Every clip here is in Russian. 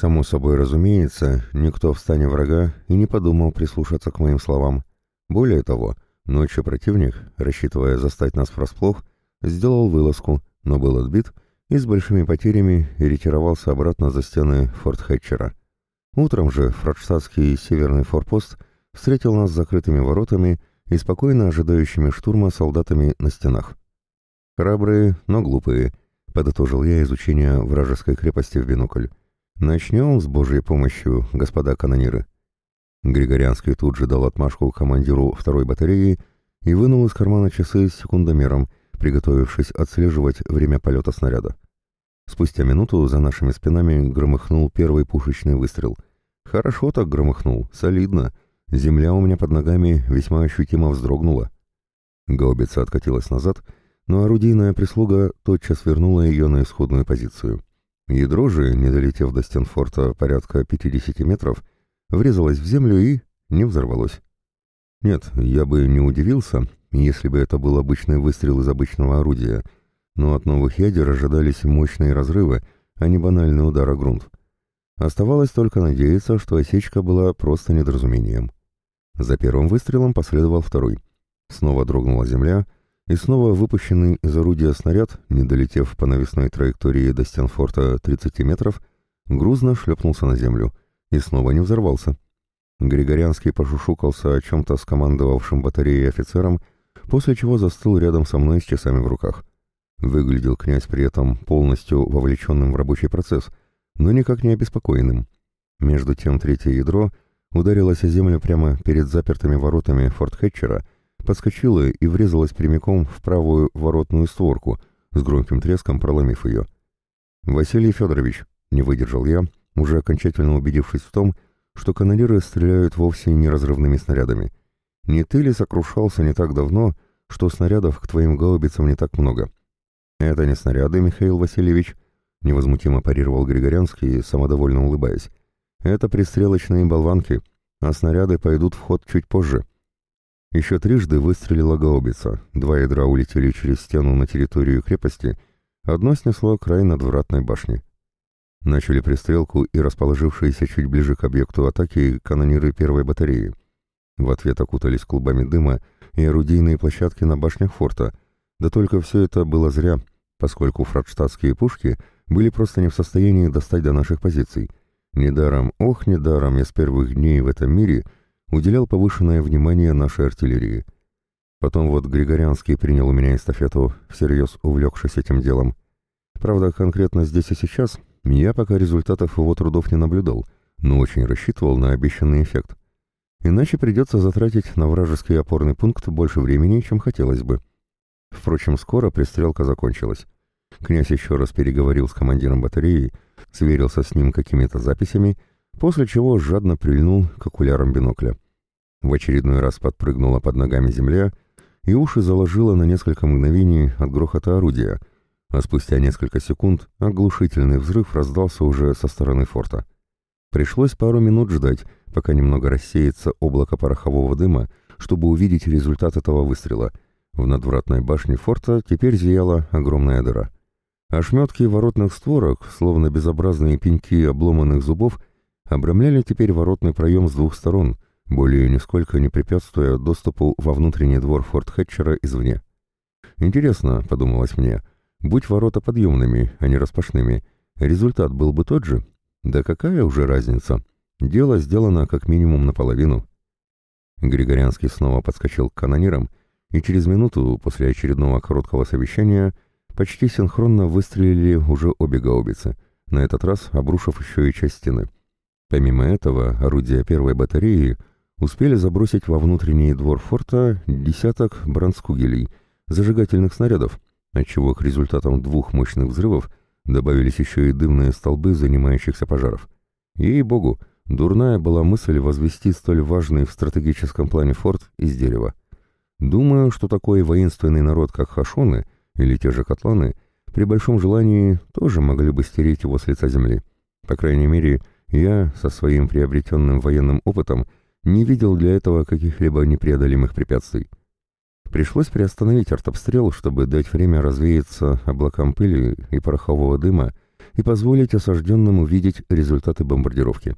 Само собой разумеется, никто в стане врага и не подумал прислушаться к моим словам. Более того, ночью противник, рассчитывая застать нас врасплох, сделал вылазку, но был отбит и с большими потерями ретировался обратно за стены Форт Хэтчера. Утром же фрадштадтский северный форпост встретил нас с закрытыми воротами и спокойно ожидающими штурма солдатами на стенах. «Храбрые, но глупые», — подытожил я изучение вражеской крепости в бинокль. «Начнем с Божьей помощью, господа канониры». Григорианский тут же дал отмашку командиру второй батареи и вынул из кармана часы с секундомером, приготовившись отслеживать время полета снаряда. Спустя минуту за нашими спинами громыхнул первый пушечный выстрел. Хорошо так громыхнул, солидно. Земля у меня под ногами весьма ощутимо вздрогнула. Гаубица откатилась назад, но орудийная прислуга тотчас вернула ее на исходную позицию. Ядро же, не долетев до стен форта порядка 50 метров, врезалось в землю и не взорвалось. Нет, я бы не удивился, если бы это был обычный выстрел из обычного орудия, но от новых ядер ожидались мощные разрывы, а не банальный удар о грунт. Оставалось только надеяться, что осечка была просто недоразумением. За первым выстрелом последовал второй. Снова дрогнула земля, и снова выпущенный из орудия снаряд, не долетев по навесной траектории до стен форта 30 метров, грузно шлепнулся на землю и снова не взорвался. Григорянский пошушукался о чем-то с командовавшим батареей офицером, после чего застыл рядом со мной с часами в руках. Выглядел князь при этом полностью вовлеченным в рабочий процесс, но никак не обеспокоенным. Между тем третье ядро ударилось о землю прямо перед запертыми воротами форт Хэтчера — подскочила и врезалась прямиком в правую воротную створку, с громким треском проломив ее. «Василий Федорович», — не выдержал я, уже окончательно убедившись в том, что канониры стреляют вовсе не разрывными снарядами. «Не ты ли сокрушался не так давно, что снарядов к твоим гаубицам не так много?» «Это не снаряды, Михаил Васильевич», — невозмутимо парировал Григорянский, самодовольно улыбаясь. «Это пристрелочные болванки, а снаряды пойдут в ход чуть позже». Еще трижды выстрелила гаубица, два ядра улетели через стену на территорию крепости, одно снесло край надвратной башни. Начали пристрелку и расположившиеся чуть ближе к объекту атаки канониры первой батареи. В ответ окутались клубами дыма и орудийные площадки на башнях форта, да только все это было зря, поскольку фрадштадтские пушки были просто не в состоянии достать до наших позиций. Недаром, ох, недаром я с первых дней в этом мире — уделял повышенное внимание нашей артиллерии. Потом вот Григорянский принял у меня эстафету, всерьез увлекшись этим делом. Правда, конкретно здесь и сейчас я пока результатов его трудов не наблюдал, но очень рассчитывал на обещанный эффект. Иначе придется затратить на вражеский опорный пункт больше времени, чем хотелось бы. Впрочем, скоро пристрелка закончилась. Князь еще раз переговорил с командиром батареи, сверился с ним какими-то записями после чего жадно прильнул к окулярам бинокля. В очередной раз подпрыгнула под ногами земля, и уши заложило на несколько мгновений от грохота орудия, а спустя несколько секунд оглушительный взрыв раздался уже со стороны форта. Пришлось пару минут ждать, пока немного рассеется облако порохового дыма, чтобы увидеть результат этого выстрела. В надвратной башне форта теперь зияла огромная дыра. Ошметки воротных створок, словно безобразные пеньки обломанных зубов, обрамляли теперь воротный проем с двух сторон, более нисколько не препятствуя доступу во внутренний двор форт Хэтчера извне. «Интересно», — подумалось мне, — «будь ворота подъемными, а не распашными, результат был бы тот же? Да какая уже разница? Дело сделано как минимум наполовину». Григорянский снова подскочил к канонирам, и через минуту после очередного короткого совещания почти синхронно выстрелили уже обе гаубицы, на этот раз обрушив еще и часть стены. Помимо этого, орудия первой батареи успели забросить во внутренний двор форта десяток бранскугелей, зажигательных снарядов, отчего к результатам двух мощных взрывов добавились еще и дымные столбы занимающихся пожаров. Ей-богу, дурная была мысль возвести столь важный в стратегическом плане форт из дерева. Думаю, что такой воинственный народ, как хашоны или те же котланы, при большом желании тоже могли бы стереть его с лица земли. По крайней мере, я, со своим приобретенным военным опытом, не видел для этого каких-либо непреодолимых препятствий. Пришлось приостановить артобстрел, чтобы дать время развеяться облакам пыли и порохового дыма и позволить осажденным увидеть результаты бомбардировки,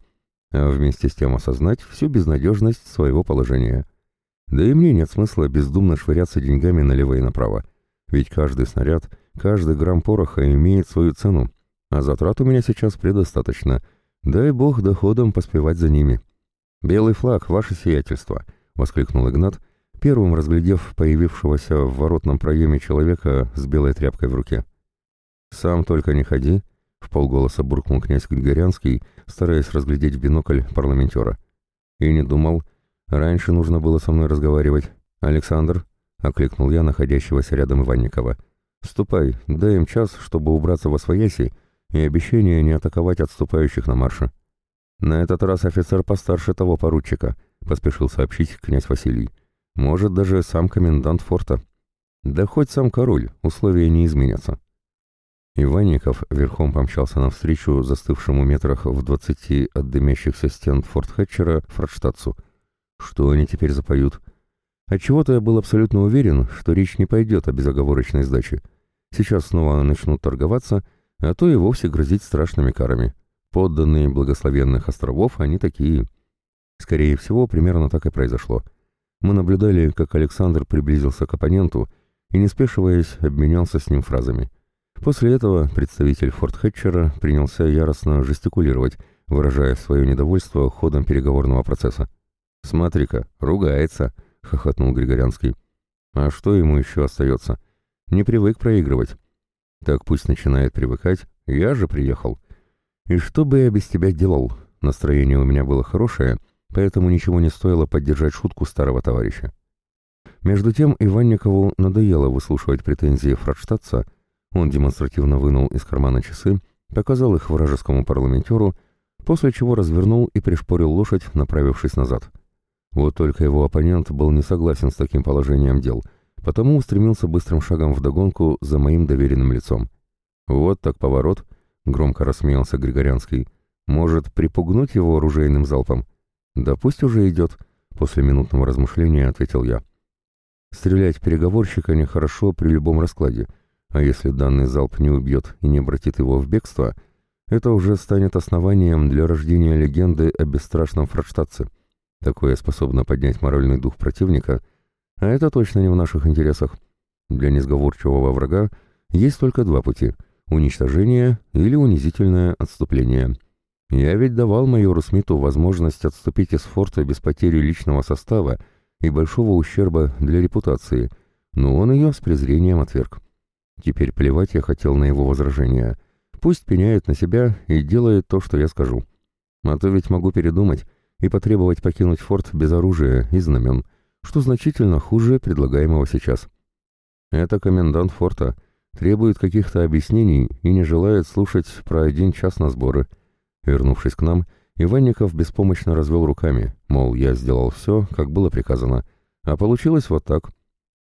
а вместе с тем осознать всю безнадежность своего положения. Да и мне нет смысла бездумно швыряться деньгами налево и направо, ведь каждый снаряд, каждый грамм пороха имеет свою цену, а затрат у меня сейчас предостаточно. Дай бог доходом поспевать за ними. «Белый флаг, ваше сиятельство!» — воскликнул Игнат, первым разглядев появившегося в воротном проеме человека с белой тряпкой в руке. «Сам только не ходи», — в полголоса буркнул князь Григорянский, стараясь разглядеть в бинокль парламентера. «И не думал. Раньше нужно было со мной разговаривать. Александр», — окликнул я находящегося рядом Иванникова, — «ступай, дай им час, чтобы убраться во свояси, и обещание не атаковать отступающих на марше». «На этот раз офицер постарше того поручика», — поспешил сообщить князь Василий. «Может, даже сам комендант форта». «Да хоть сам король, условия не изменятся». Иванников верхом помчался навстречу застывшему метрах в двадцати от дымящихся стен форт Хэтчера фрадштадцу. Что они теперь запоют? Отчего-то я был абсолютно уверен, что речь не пойдет о безоговорочной сдаче. Сейчас снова начнут торговаться, а то и вовсе грозить страшными карами. Подданные благословенных островов они такие. Скорее всего, примерно так и произошло. Мы наблюдали, как Александр приблизился к оппоненту и, не спешиваясь, обменялся с ним фразами. После этого представитель Форт Хэтчера принялся яростно жестикулировать, выражая свое недовольство ходом переговорного процесса. «Смотри-ка, ругается», — хохотнул Григорянский. «А что ему еще остается? Не привык проигрывать». «Так пусть начинает привыкать. Я же приехал». И что бы я без тебя делал? Настроение у меня было хорошее, поэтому ничего не стоило поддержать шутку старого товарища. Между тем Иванникову надоело выслушивать претензии Фрадштадтса, он демонстративно вынул из кармана часы, показал их вражескому парламентеру, после чего развернул и пришпорил лошадь, направившись назад. Вот только его оппонент был не согласен с таким положением дел, потому устремился быстрым шагом вдогонку за моим доверенным лицом. Вот так поворот —— громко рассмеялся Григорянский. «Может, припугнуть его оружейным залпом?» «Да пусть уже идет», — после минутного размышления ответил я. «Стрелять переговорщика нехорошо при любом раскладе, а если данный залп не убьет и не обратит его в бегство, это уже станет основанием для рождения легенды о бесстрашном фрадштадтце. Такое способно поднять моральный дух противника, а это точно не в наших интересах. Для несговорчивого врага есть только два пути — уничтожение или унизительное отступление. Я ведь давал майору Смиту возможность отступить из форта без потери личного состава и большого ущерба для репутации, но он ее с презрением отверг. Теперь плевать я хотел на его возражения. Пусть пеняет на себя и делает то, что я скажу. А то ведь могу передумать и потребовать покинуть форт без оружия и знамен, что значительно хуже предлагаемого сейчас. Это комендант форта — требует каких-то объяснений и не желает слушать про один час на сборы. Вернувшись к нам, Иванников беспомощно развел руками, мол, я сделал все, как было приказано, а получилось вот так.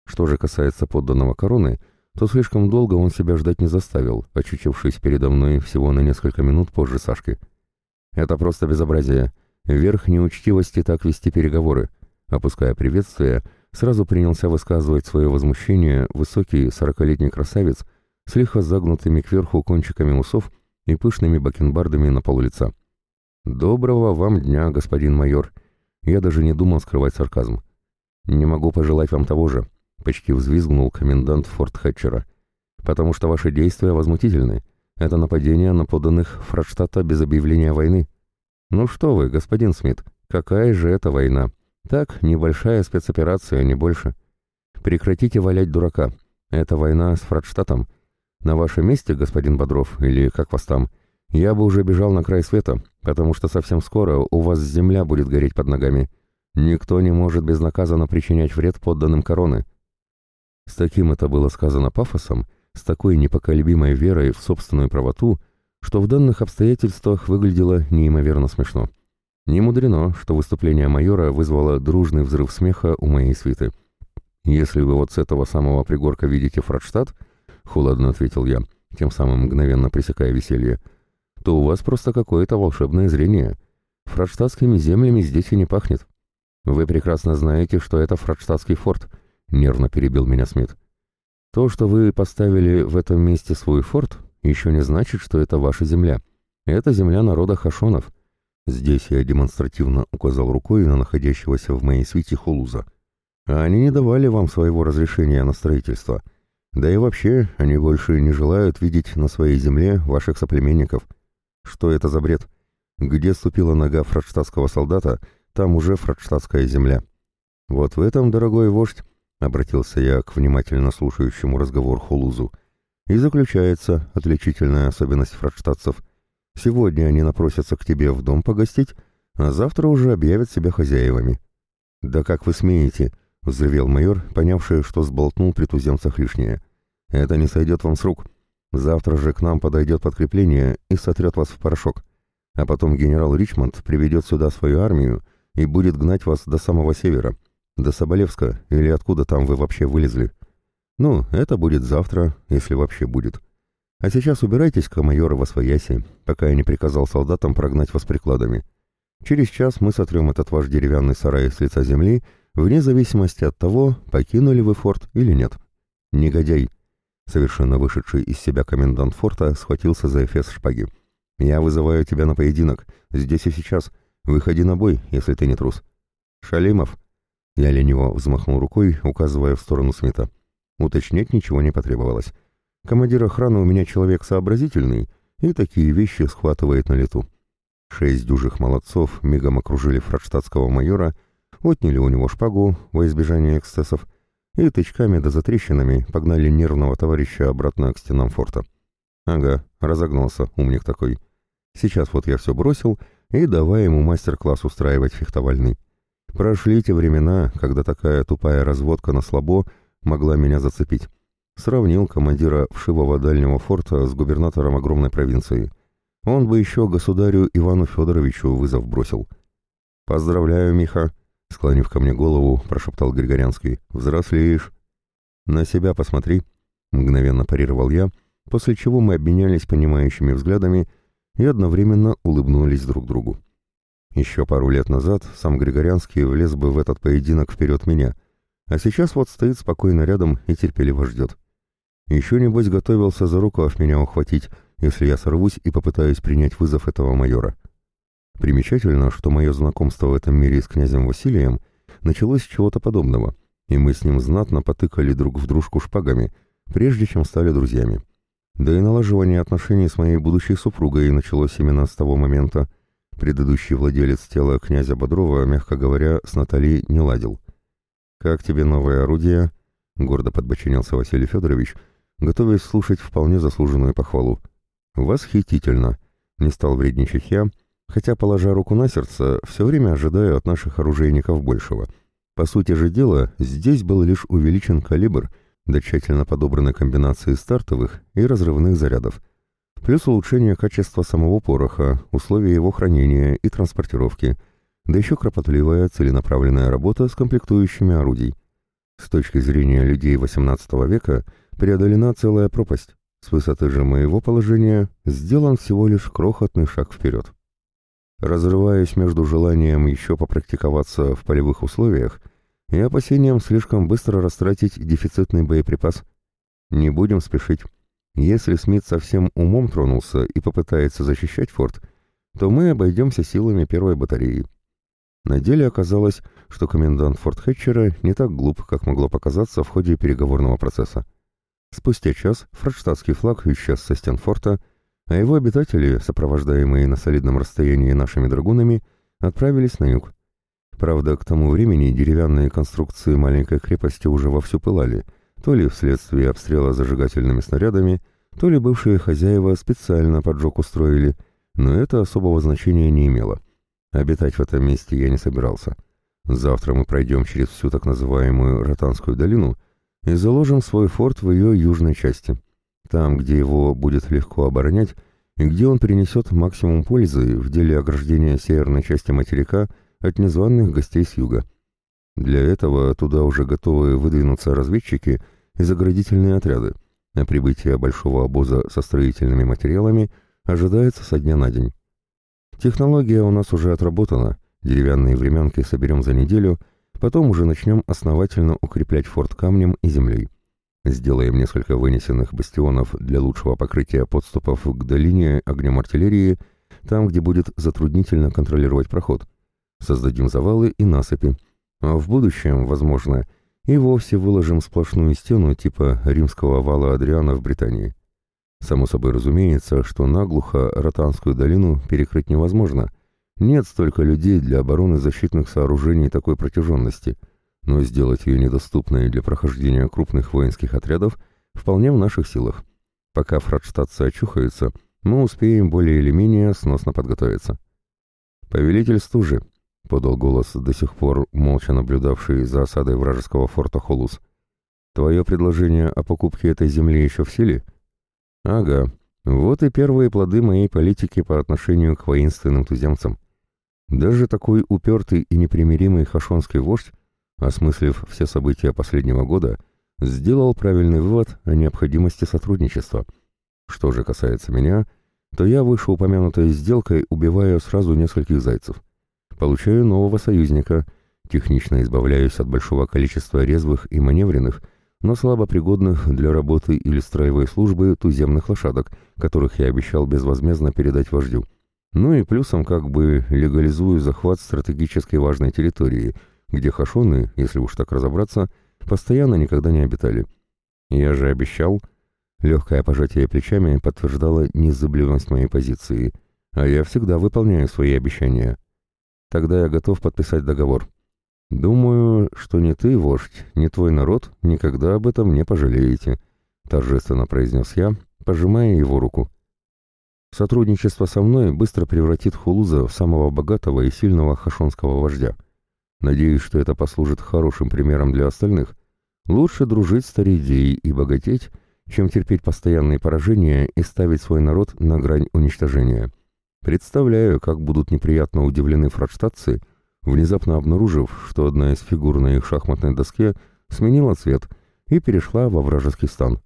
Что же касается подданного короны, то слишком долго он себя ждать не заставил, очутившись передо мной всего на несколько минут позже Сашки. Это просто безобразие. Верх неучтивости так вести переговоры. Опуская приветствие, сразу принялся высказывать свое возмущение высокий сорокалетний красавец с лихо загнутыми кверху кончиками усов и пышными бакенбардами на полу лица. «Доброго вам дня, господин майор!» Я даже не думал скрывать сарказм. «Не могу пожелать вам того же», — почти взвизгнул комендант Форт Хэтчера. «Потому что ваши действия возмутительны. Это нападение на поданных Фрадштадта без объявления войны». «Ну что вы, господин Смит, какая же это война?» Так, небольшая спецоперация, не больше. Прекратите валять дурака. Это война с Фрадштадтом. На вашем месте, господин Бодров, или как вас там, я бы уже бежал на край света, потому что совсем скоро у вас земля будет гореть под ногами. Никто не может безнаказанно причинять вред подданным короны. С таким это было сказано пафосом, с такой непоколебимой верой в собственную правоту, что в данных обстоятельствах выглядело неимоверно смешно. Не мудрено, что выступление майора вызвало дружный взрыв смеха у моей свиты. «Если вы вот с этого самого пригорка видите Фрадштадт», — холодно ответил я, тем самым мгновенно пресекая веселье, — «то у вас просто какое-то волшебное зрение. Фрадштадтскими землями здесь и не пахнет». «Вы прекрасно знаете, что это Фрадштадтский форт», — нервно перебил меня Смит. «То, что вы поставили в этом месте свой форт, еще не значит, что это ваша земля. Это земля народа Хашонов. Здесь я демонстративно указал рукой на находящегося в моей свите Хулуза. А они не давали вам своего разрешения на строительство. Да и вообще, они больше не желают видеть на своей земле ваших соплеменников. Что это за бред? Где ступила нога фрадштадтского солдата, там уже фрадштадтская земля. Вот в этом, дорогой вождь, обратился я к внимательно слушающему разговор Хулузу, и заключается отличительная особенность фрадштадцев. Сегодня они напросятся к тебе в дом погостить, а завтра уже объявят себя хозяевами. «Да как вы смеете?» — взревел майор, понявший, что сболтнул при туземцах лишнее. «Это не сойдет вам с рук. Завтра же к нам подойдет подкрепление и сотрет вас в порошок. А потом генерал Ричмонд приведет сюда свою армию и будет гнать вас до самого севера, до Соболевска или откуда там вы вообще вылезли. Ну, это будет завтра, если вообще будет. А сейчас убирайтесь-ка, майора, во свояси, пока я не приказал солдатам прогнать вас прикладами. Через час мы сотрем этот ваш деревянный сарай с лица земли, вне зависимости от того, покинули вы форт или нет. Негодяй!» Совершенно вышедший из себя комендант форта схватился за эфес шпаги. «Я вызываю тебя на поединок, здесь и сейчас. Выходи на бой, если ты не трус». «Шалимов!» Я лениво взмахнул рукой, указывая в сторону Смита. Уточнять ничего не потребовалось. Командир охраны у меня человек сообразительный и такие вещи схватывает на лету. Шесть дюжих молодцов мигом окружили фрадштадтского майора, отняли у него шпагу во избежание эксцессов и тычками да затрещинами погнали нервного товарища обратно к стенам форта. Ага, разогнался, умник такой. Сейчас вот я все бросил и давай ему мастер-класс устраивать фехтовальный. Прошли те времена, когда такая тупая разводка на слабо могла меня зацепить. Сравнил командира вшивого дальнего форта с губернатором огромной провинции. Он бы еще государю Ивану Федоровичу вызов бросил. «Поздравляю, Миха!» — склонив ко мне голову, прошептал Григорянский. «Взрослеешь!» «На себя посмотри!» — мгновенно парировал я, после чего мы обменялись понимающими взглядами и одновременно улыбнулись друг другу. Еще пару лет назад сам Григорянский влез бы в этот поединок вперед меня, а сейчас вот стоит спокойно рядом и терпеливо ждет. Еще, небось, готовился за рукав меня ухватить, если я сорвусь и попытаюсь принять вызов этого майора. Примечательно, что мое знакомство в этом мире с князем Василием началось с чего-то подобного, и мы с ним знатно потыкали друг в дружку шпагами, прежде чем стали друзьями. Да и налаживание отношений с моей будущей супругой началось именно с того момента. Предыдущий владелец тела князя Бодрова, мягко говоря, с Натальей не ладил. «Как тебе новое орудие?» — гордо подбочинился Василий Федорович, готовясь слушать вполне заслуженную похвалу. «Восхитительно!» — не стал вредничать я, хотя, положа руку на сердце, все время ожидаю от наших оружейников большего. По сути же дела, здесь был лишь увеличен калибр до тщательно подобранной комбинации стартовых и разрывных зарядов, плюс улучшение качества самого пороха, условия его хранения и транспортировки — да еще кропотливая, целенаправленная работа с комплектующими орудий. С точки зрения людей XVIII века преодолена целая пропасть. С высоты же моего положения сделан всего лишь крохотный шаг вперед. Разрываясь между желанием еще попрактиковаться в полевых условиях и опасением слишком быстро растратить дефицитный боеприпас. Не будем спешить. Если Смит совсем умом тронулся и попытается защищать форт, то мы обойдемся силами первой батареи. На деле оказалось, что комендант Форт Хэтчера не так глуп, как могло показаться в ходе переговорного процесса. Спустя час фрадштадтский флаг исчез со стен форта, а его обитатели, сопровождаемые на солидном расстоянии нашими драгунами, отправились на юг. Правда, к тому времени деревянные конструкции маленькой крепости уже вовсю пылали, то ли вследствие обстрела зажигательными снарядами, то ли бывшие хозяева специально поджог устроили, но это особого значения не имело. Обитать в этом месте я не собирался. Завтра мы пройдем через всю так называемую Ротанскую долину и заложим свой форт в ее южной части. Там, где его будет легко оборонять, и где он принесет максимум пользы в деле ограждения северной части материка от незваных гостей с юга. Для этого туда уже готовы выдвинуться разведчики и заградительные отряды, а прибытие большого обоза со строительными материалами ожидается со дня на день. Технология у нас уже отработана, деревянные временки соберем за неделю, потом уже начнем основательно укреплять форт камнем и землей. Сделаем несколько вынесенных бастионов для лучшего покрытия подступов к долине огнем артиллерии, там, где будет затруднительно контролировать проход. Создадим завалы и насыпи. А в будущем, возможно, и вовсе выложим сплошную стену типа римского вала Адриана в Британии. Само собой разумеется, что наглухо Ротанскую долину перекрыть невозможно. Нет столько людей для обороны защитных сооружений такой протяженности – но сделать ее недоступной для прохождения крупных воинских отрядов вполне в наших силах. Пока фрадштадтцы очухаются, мы успеем более или менее сносно подготовиться. «Повелитель стужи», — подал голос до сих пор молча наблюдавший за осадой вражеского форта Холус, — «твое предложение о покупке этой земли еще в силе?» «Ага, вот и первые плоды моей политики по отношению к воинственным туземцам. Даже такой упертый и непримиримый хашонский вождь осмыслив все события последнего года, сделал правильный вывод о необходимости сотрудничества. Что же касается меня, то я вышеупомянутой сделкой убиваю сразу нескольких зайцев. Получаю нового союзника, технично избавляюсь от большого количества резвых и маневренных, но слабо пригодных для работы или строевой службы туземных лошадок, которых я обещал безвозмездно передать вождю. Ну и плюсом как бы легализую захват стратегически важной территории – где хашоны, если уж так разобраться, постоянно никогда не обитали. Я же обещал... Легкое пожатие плечами подтверждало незаблюдность моей позиции, а я всегда выполняю свои обещания. Тогда я готов подписать договор. Думаю, что ни ты, вождь, ни твой народ никогда об этом не пожалеете, торжественно произнес я, пожимая его руку. Сотрудничество со мной быстро превратит Хулуза в самого богатого и сильного хашонского вождя. Надеюсь, что это послужит хорошим примером для остальных. Лучше дружить с Таридией и богатеть, чем терпеть постоянные поражения и ставить свой народ на грань уничтожения. Представляю, как будут неприятно удивлены фрадштадтцы, внезапно обнаружив, что одна из фигур на их шахматной доске сменила цвет и перешла во вражеский стан.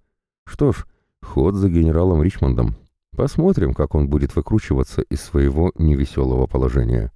Что ж, ход за генералом Ричмондом. Посмотрим, как он будет выкручиваться из своего невеселого положения.